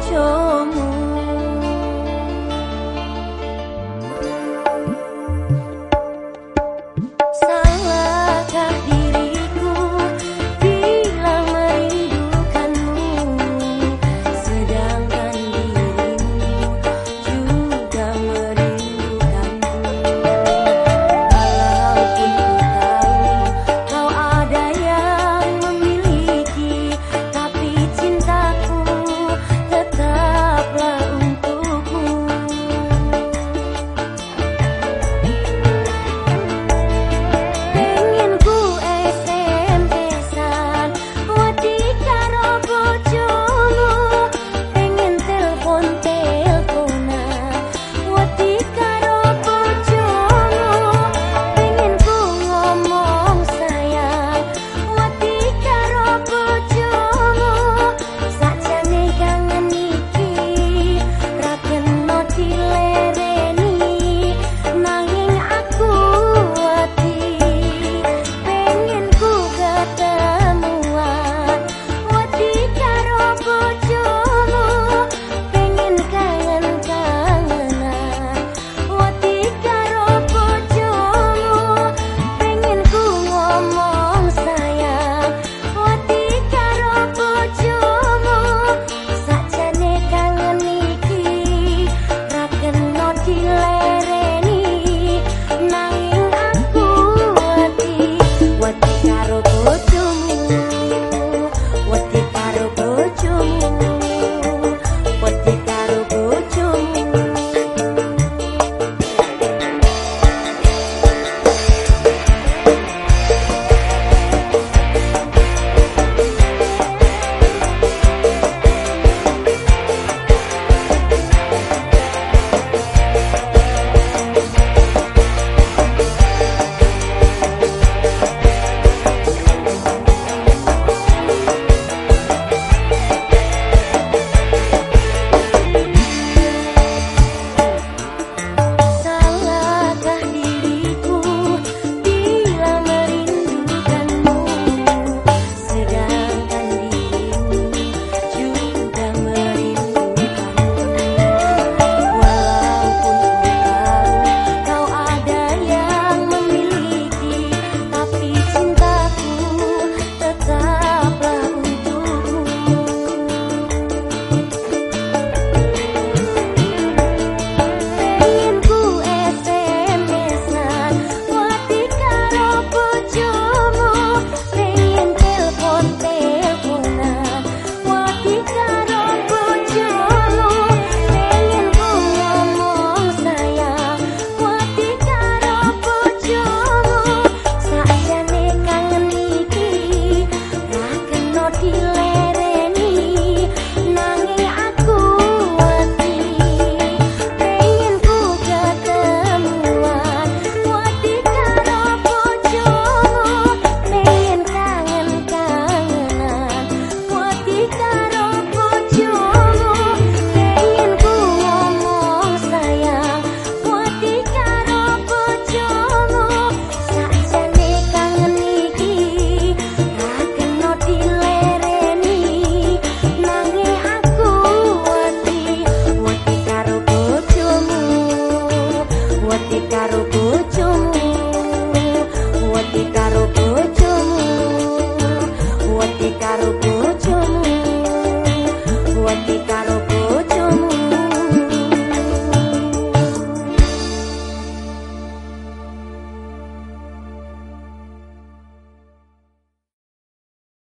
就